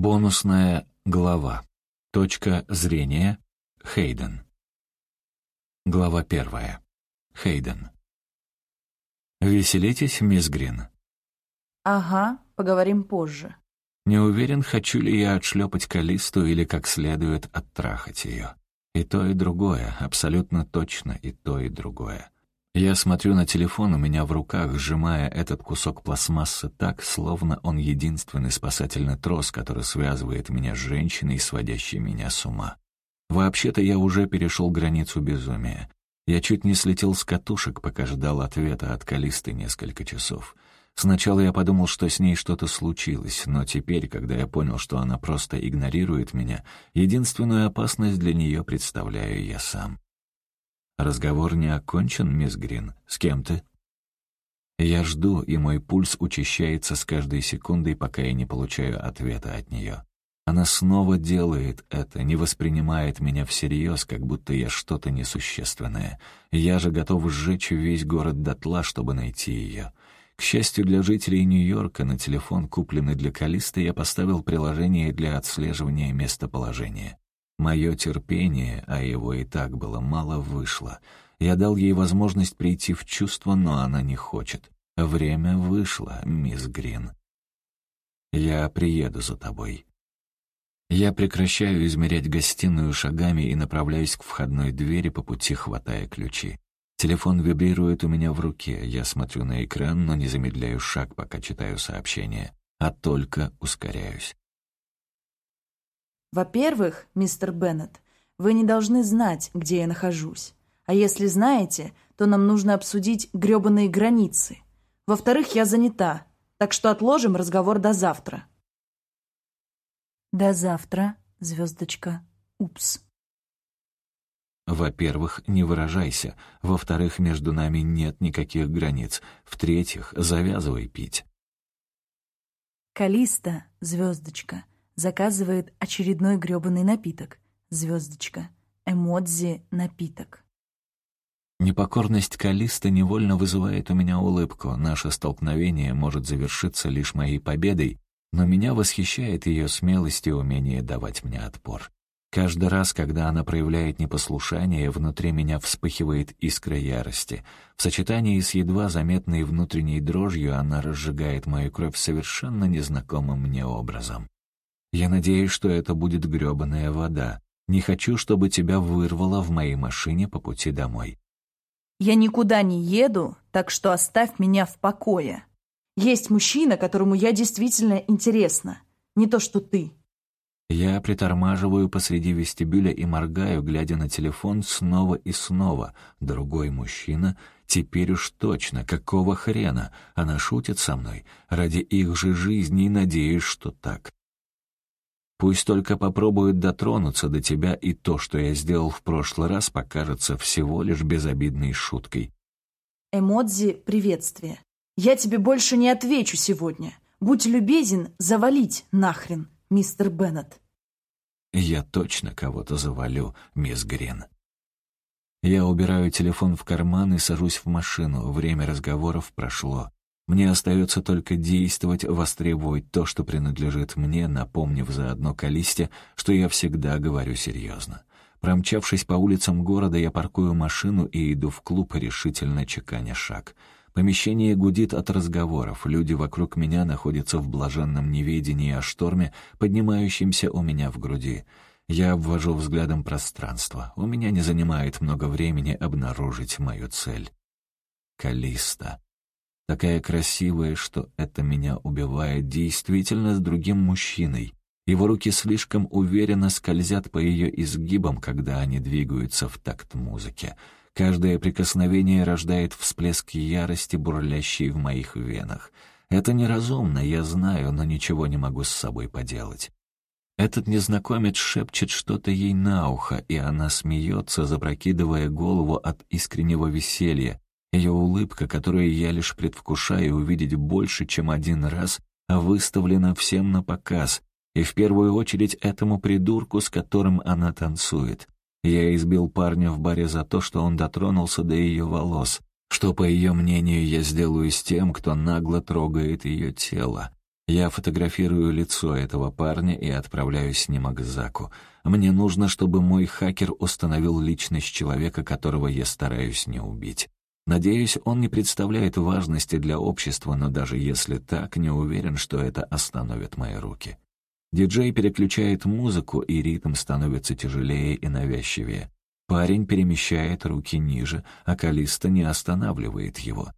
Бонусная глава. Точка зрения. Хейден. Глава первая. Хейден. «Веселитесь, мисс Грин?» «Ага, поговорим позже». Не уверен, хочу ли я отшлепать Калисту или как следует оттрахать ее. И то, и другое, абсолютно точно и то, и другое. Я смотрю на телефон у меня в руках, сжимая этот кусок пластмассы так, словно он единственный спасательный трос, который связывает меня с женщиной, сводящей меня с ума. Вообще-то я уже перешел границу безумия. Я чуть не слетел с катушек, пока ждал ответа от Калисты несколько часов. Сначала я подумал, что с ней что-то случилось, но теперь, когда я понял, что она просто игнорирует меня, единственную опасность для нее представляю я сам. «Разговор не окончен, мисс Грин. С кем ты?» Я жду, и мой пульс учащается с каждой секундой, пока я не получаю ответа от нее. Она снова делает это, не воспринимает меня всерьез, как будто я что-то несущественное. Я же готов сжечь весь город дотла, чтобы найти ее. К счастью для жителей Нью-Йорка, на телефон, купленный для Калиста, я поставил приложение для отслеживания местоположения. Мое терпение, а его и так было мало, вышло. Я дал ей возможность прийти в чувство, но она не хочет. Время вышло, мисс Грин. Я приеду за тобой. Я прекращаю измерять гостиную шагами и направляюсь к входной двери по пути, хватая ключи. Телефон вибрирует у меня в руке. Я смотрю на экран, но не замедляю шаг, пока читаю сообщение, а только ускоряюсь. Во-первых, мистер Беннет, вы не должны знать, где я нахожусь. А если знаете, то нам нужно обсудить грёбаные границы. Во-вторых, я занята, так что отложим разговор до завтра. До завтра, звездочка. Упс. Во-первых, не выражайся. Во-вторых, между нами нет никаких границ. В-третьих, завязывай пить. Калиста, звездочка заказывает очередной грёбаный напиток. Звездочка. Эмодзи напиток. Непокорность Калиста невольно вызывает у меня улыбку. Наше столкновение может завершиться лишь моей победой, но меня восхищает ее смелость и умение давать мне отпор. Каждый раз, когда она проявляет непослушание, внутри меня вспыхивает искра ярости. В сочетании с едва заметной внутренней дрожью она разжигает мою кровь совершенно незнакомым мне образом. Я надеюсь, что это будет грёбаная вода. Не хочу, чтобы тебя вырвало в моей машине по пути домой. Я никуда не еду, так что оставь меня в покое. Есть мужчина, которому я действительно интересна. Не то, что ты. Я притормаживаю посреди вестибюля и моргаю, глядя на телефон снова и снова. Другой мужчина? Теперь уж точно. Какого хрена? Она шутит со мной. Ради их же жизни надеюсь, что так. Пусть только попробует дотронуться до тебя, и то, что я сделал в прошлый раз, покажется всего лишь безобидной шуткой. Эмодзи приветствие. Я тебе больше не отвечу сегодня. Будь любезен завалить нахрен, мистер Беннет. Я точно кого-то завалю, мисс Грин. Я убираю телефон в карман и сажусь в машину. Время разговоров прошло. Мне остается только действовать, востребовать то, что принадлежит мне, напомнив заодно Калисте, что я всегда говорю серьезно. Промчавшись по улицам города, я паркую машину и иду в клуб, решительно чеканя шаг. Помещение гудит от разговоров, люди вокруг меня находятся в блаженном неведении о шторме, поднимающемся у меня в груди. Я обвожу взглядом пространство. У меня не занимает много времени обнаружить мою цель. Калиста. Такая красивая, что это меня убивает действительно с другим мужчиной. Его руки слишком уверенно скользят по ее изгибам, когда они двигаются в такт музыки. Каждое прикосновение рождает всплеск ярости, бурлящий в моих венах. Это неразумно, я знаю, но ничего не могу с собой поделать. Этот незнакомец шепчет что-то ей на ухо, и она смеется, запрокидывая голову от искреннего веселья, ее улыбка, которую я лишь предвкушаю увидеть больше, чем один раз, выставлена всем на показ, и в первую очередь этому придурку, с которым она танцует. Я избил парня в баре за то, что он дотронулся до ее волос, что, по ее мнению, я сделаю с тем, кто нагло трогает ее тело. Я фотографирую лицо этого парня и отправляю снимок Заку. Мне нужно, чтобы мой хакер установил личность человека, которого я стараюсь не убить. Надеюсь, он не представляет важности для общества, но даже если так, не уверен, что это остановит мои руки. Диджей переключает музыку, и ритм становится тяжелее и навязчивее. Парень перемещает руки ниже, а Калиста не останавливает его.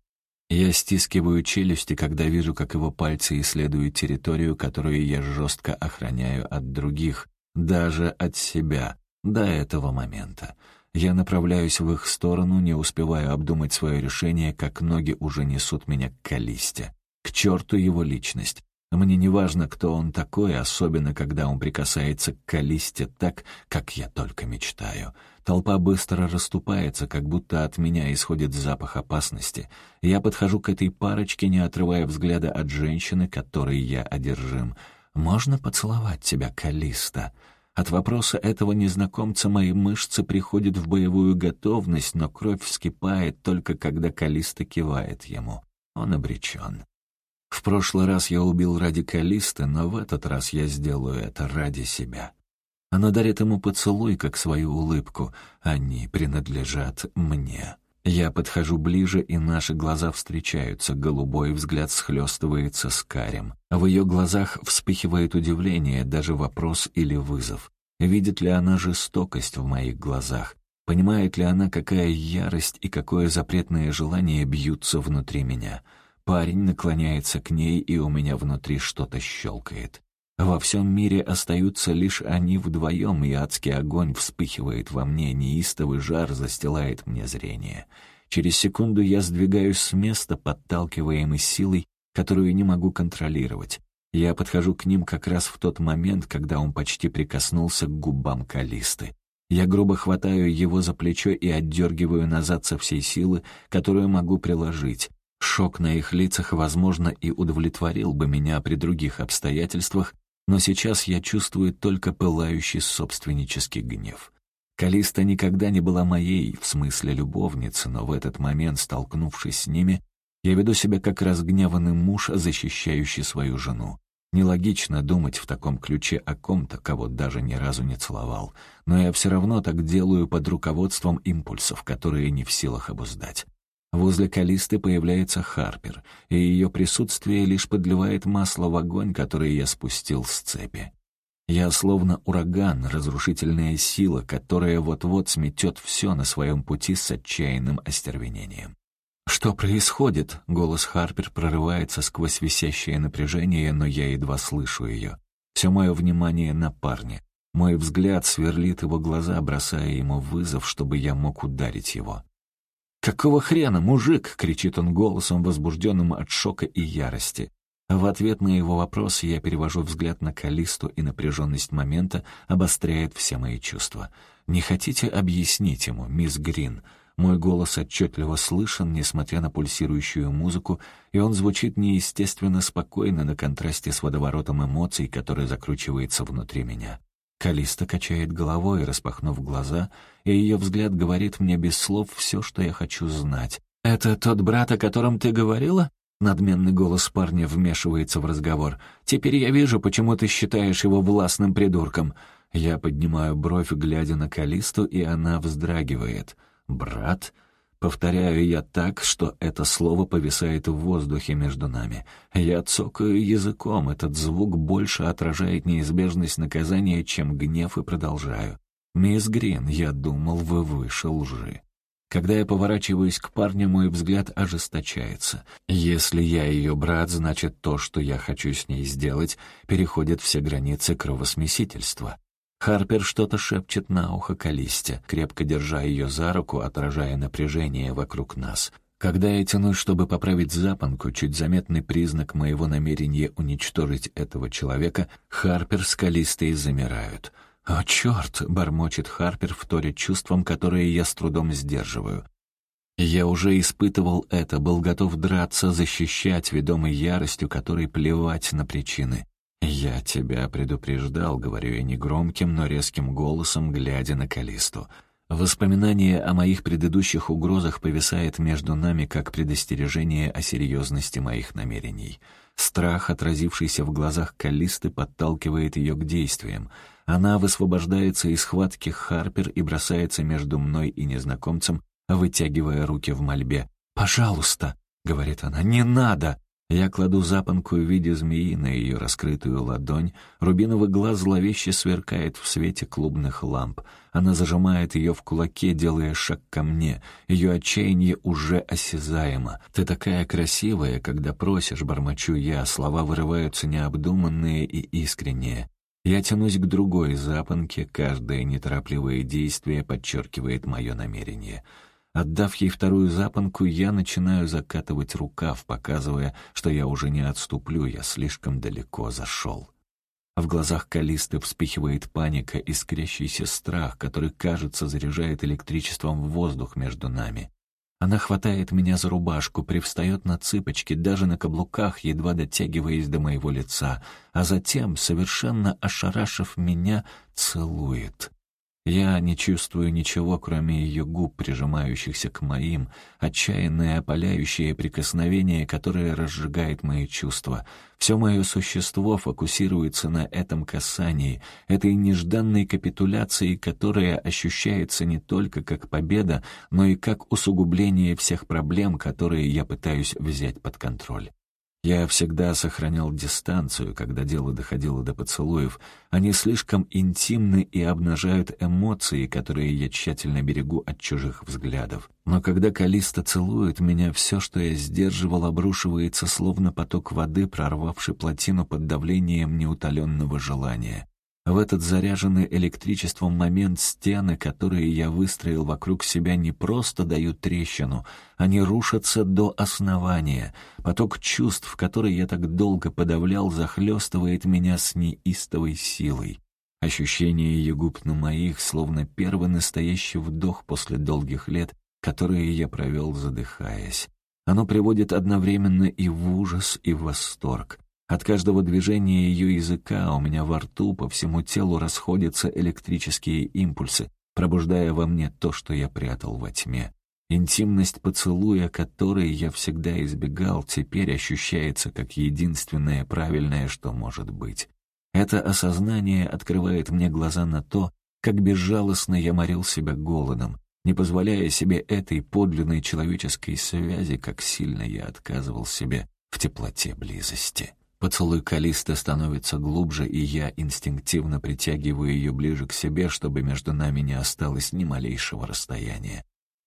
Я стискиваю челюсти, когда вижу, как его пальцы исследуют территорию, которую я жестко охраняю от других, даже от себя, до этого момента. Я направляюсь в их сторону, не успеваю обдумать свое решение, как ноги уже несут меня к Калисте. К черту его личность. Мне не важно, кто он такой, особенно когда он прикасается к Калисте так, как я только мечтаю. Толпа быстро расступается, как будто от меня исходит запах опасности. Я подхожу к этой парочке, не отрывая взгляда от женщины, которой я одержим. «Можно поцеловать тебя, Калиста?» От вопроса этого незнакомца мои мышцы приходят в боевую готовность, но кровь вскипает только когда Калиста кивает ему. Он обречен. В прошлый раз я убил ради Калисты, но в этот раз я сделаю это ради себя. Она дарит ему поцелуй, как свою улыбку. Они принадлежат мне. Я подхожу ближе, и наши глаза встречаются, голубой взгляд схлестывается с карем. В ее глазах вспыхивает удивление, даже вопрос или вызов. Видит ли она жестокость в моих глазах? Понимает ли она, какая ярость и какое запретное желание бьются внутри меня? Парень наклоняется к ней, и у меня внутри что-то щелкает. Во всем мире остаются лишь они вдвоем, и адский огонь вспыхивает во мне, неистовый жар застилает мне зрение. Через секунду я сдвигаюсь с места, подталкиваемый силой, которую не могу контролировать. Я подхожу к ним как раз в тот момент, когда он почти прикоснулся к губам Калисты. Я грубо хватаю его за плечо и отдергиваю назад со всей силы, которую могу приложить. Шок на их лицах, возможно, и удовлетворил бы меня при других обстоятельствах, но сейчас я чувствую только пылающий собственнический гнев. Калиста никогда не была моей, в смысле любовницы, но в этот момент, столкнувшись с ними, я веду себя как разгневанный муж, защищающий свою жену. Нелогично думать в таком ключе о ком-то, кого даже ни разу не целовал, но я все равно так делаю под руководством импульсов, которые не в силах обуздать. Возле Калисты появляется Харпер, и ее присутствие лишь подливает масло в огонь, который я спустил с цепи. Я словно ураган, разрушительная сила, которая вот-вот сметет все на своем пути с отчаянным остервенением. «Что происходит?» — голос Харпер прорывается сквозь висящее напряжение, но я едва слышу ее. Все мое внимание на парне. Мой взгляд сверлит его глаза, бросая ему вызов, чтобы я мог ударить его. «Какого хрена, мужик?» — кричит он голосом, возбужденным от шока и ярости. В ответ на его вопрос я перевожу взгляд на Калисту, и напряженность момента обостряет все мои чувства. «Не хотите объяснить ему, мисс Грин?» Мой голос отчетливо слышен, несмотря на пульсирующую музыку, и он звучит неестественно спокойно на контрасте с водоворотом эмоций, который закручивается внутри меня. Калиста качает головой, распахнув глаза, и ее взгляд говорит мне без слов все, что я хочу знать. «Это тот брат, о котором ты говорила?» Надменный голос парня вмешивается в разговор. «Теперь я вижу, почему ты считаешь его властным придурком». Я поднимаю бровь, глядя на Калисту, и она вздрагивает. «Брат?» Повторяю я так, что это слово повисает в воздухе между нами. Я цокаю языком, этот звук больше отражает неизбежность наказания, чем гнев, и продолжаю. «Мисс Грин, я думал, вы выше лжи». Когда я поворачиваюсь к парню, мой взгляд ожесточается. Если я ее брат, значит, то, что я хочу с ней сделать, переходит все границы кровосмесительства. Харпер что-то шепчет на ухо Калисте, крепко держа ее за руку, отражая напряжение вокруг нас. Когда я тянусь, чтобы поправить запонку, чуть заметный признак моего намерения уничтожить этого человека, Харпер с Калистой замирают. «О, черт!» — бормочет Харпер, вторя чувством, которые я с трудом сдерживаю. Я уже испытывал это, был готов драться, защищать, ведомой яростью, которой плевать на причины. «Я тебя предупреждал», — говорю я негромким, но резким голосом, глядя на Калисту. Воспоминание о моих предыдущих угрозах повисает между нами как предостережение о серьезности моих намерений. Страх, отразившийся в глазах Калисты, подталкивает ее к действиям. Она высвобождается из схватки Харпер и бросается между мной и незнакомцем, вытягивая руки в мольбе. «Пожалуйста!» — говорит она. «Не надо!» Я кладу запонку в виде змеи на ее раскрытую ладонь. Рубиновый глаз зловеще сверкает в свете клубных ламп. Она зажимает ее в кулаке, делая шаг ко мне. Ее отчаяние уже осязаемо. «Ты такая красивая, когда просишь», — бормочу я. Слова вырываются необдуманные и искренние. Я тянусь к другой запонке, каждое неторопливое действие подчеркивает мое намерение — Отдав ей вторую запонку, я начинаю закатывать рукав, показывая, что я уже не отступлю, я слишком далеко зашел. В глазах Калисты вспыхивает паника и скрящийся страх, который, кажется, заряжает электричеством в воздух между нами. Она хватает меня за рубашку, привстает на цыпочки, даже на каблуках, едва дотягиваясь до моего лица, а затем, совершенно ошарашив меня, целует. Я не чувствую ничего, кроме ее губ, прижимающихся к моим, отчаянное опаляющее прикосновение, которое разжигает мои чувства. Все мое существо фокусируется на этом касании, этой нежданной капитуляции, которая ощущается не только как победа, но и как усугубление всех проблем, которые я пытаюсь взять под контроль. Я всегда сохранял дистанцию, когда дело доходило до поцелуев. Они слишком интимны и обнажают эмоции, которые я тщательно берегу от чужих взглядов. Но когда Калиста целует меня, все, что я сдерживал, обрушивается, словно поток воды, прорвавший плотину под давлением неутоленного желания. В этот заряженный электричеством момент стены, которые я выстроил вокруг себя, не просто дают трещину, они рушатся до основания. Поток чувств, который я так долго подавлял, захлестывает меня с неистовой силой. Ощущение ее губ на моих, словно первый настоящий вдох после долгих лет, которые я провел, задыхаясь. Оно приводит одновременно и в ужас, и в восторг. От каждого движения ее языка у меня во рту по всему телу расходятся электрические импульсы, пробуждая во мне то, что я прятал во тьме. Интимность поцелуя, которой я всегда избегал, теперь ощущается как единственное правильное, что может быть. Это осознание открывает мне глаза на то, как безжалостно я морил себя голодом, не позволяя себе этой подлинной человеческой связи, как сильно я отказывал себе в теплоте близости. Поцелуй Калиста становится глубже, и я инстинктивно притягиваю ее ближе к себе, чтобы между нами не осталось ни малейшего расстояния.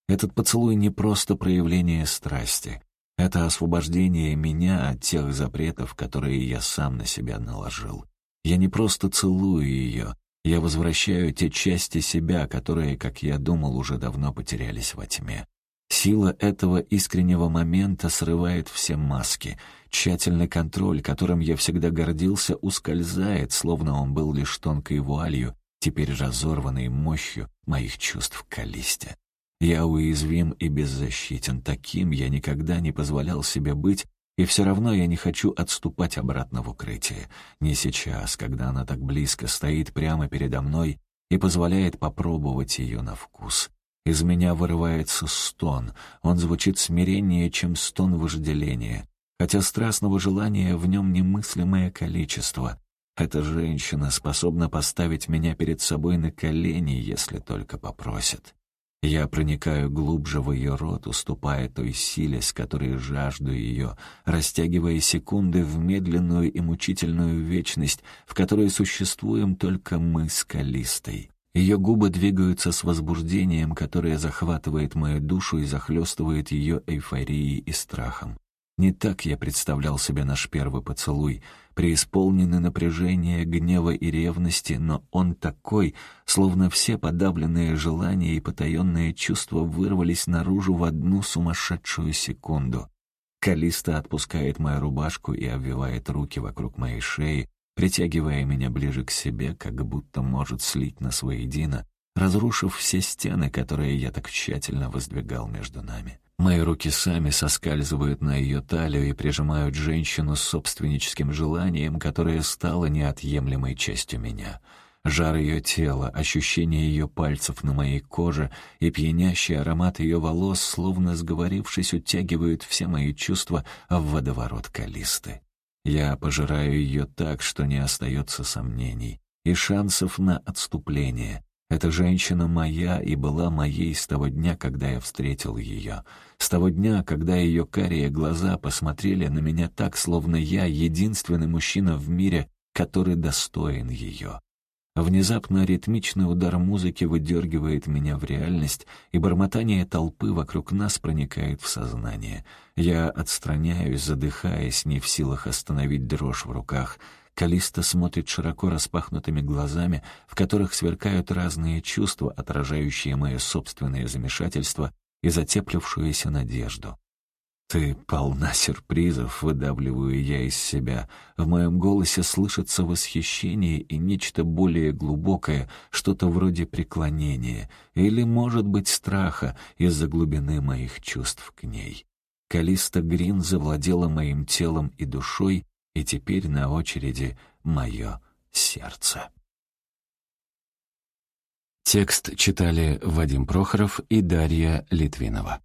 Этот поцелуй не просто проявление страсти. Это освобождение меня от тех запретов, которые я сам на себя наложил. Я не просто целую ее, я возвращаю те части себя, которые, как я думал, уже давно потерялись во тьме. Сила этого искреннего момента срывает все маски. Тщательный контроль, которым я всегда гордился, ускользает, словно он был лишь тонкой вуалью, теперь разорванной мощью моих чувств к Калисте. Я уязвим и беззащитен, таким я никогда не позволял себе быть, и все равно я не хочу отступать обратно в укрытие. Не сейчас, когда она так близко стоит прямо передо мной и позволяет попробовать ее на вкус. Из меня вырывается стон. Он звучит смиреннее, чем стон вожделения. Хотя страстного желания в нем немыслимое количество. Эта женщина способна поставить меня перед собой на колени, если только попросит. Я проникаю глубже в ее рот, уступая той силе, с которой жажду ее, растягивая секунды в медленную и мучительную вечность, в которой существуем только мы с Калистой. Ее губы двигаются с возбуждением, которое захватывает мою душу и захлестывает ее эйфорией и страхом. Не так я представлял себе наш первый поцелуй, преисполненный напряжения, гнева и ревности, но он такой, словно все подавленные желания и потаенные чувства вырвались наружу в одну сумасшедшую секунду. Калиста отпускает мою рубашку и обвивает руки вокруг моей шеи, притягивая меня ближе к себе, как будто может слить нас воедино, разрушив все стены, которые я так тщательно воздвигал между нами. Мои руки сами соскальзывают на ее талию и прижимают женщину с собственническим желанием, которое стало неотъемлемой частью меня. Жар ее тела, ощущение ее пальцев на моей коже и пьянящий аромат ее волос, словно сговорившись, утягивают все мои чувства в водоворот Калисты. Я пожираю ее так, что не остается сомнений и шансов на отступление. Эта женщина моя и была моей с того дня, когда я встретил ее. С того дня, когда ее карие глаза посмотрели на меня так, словно я единственный мужчина в мире, который достоин ее. Внезапно ритмичный удар музыки выдергивает меня в реальность, и бормотание толпы вокруг нас проникает в сознание. Я отстраняюсь, задыхаясь, не в силах остановить дрожь в руках. Калиста смотрит широко распахнутыми глазами, в которых сверкают разные чувства, отражающие мое собственное замешательство и затеплившуюся надежду. «Ты полна сюрпризов», — выдавливаю я из себя. В моем голосе слышится восхищение и нечто более глубокое, что-то вроде преклонения, или, может быть, страха из-за глубины моих чувств к ней. Калиста Грин завладела моим телом и душой, и теперь на очереди мое сердце. Текст читали Вадим Прохоров и Дарья Литвинова.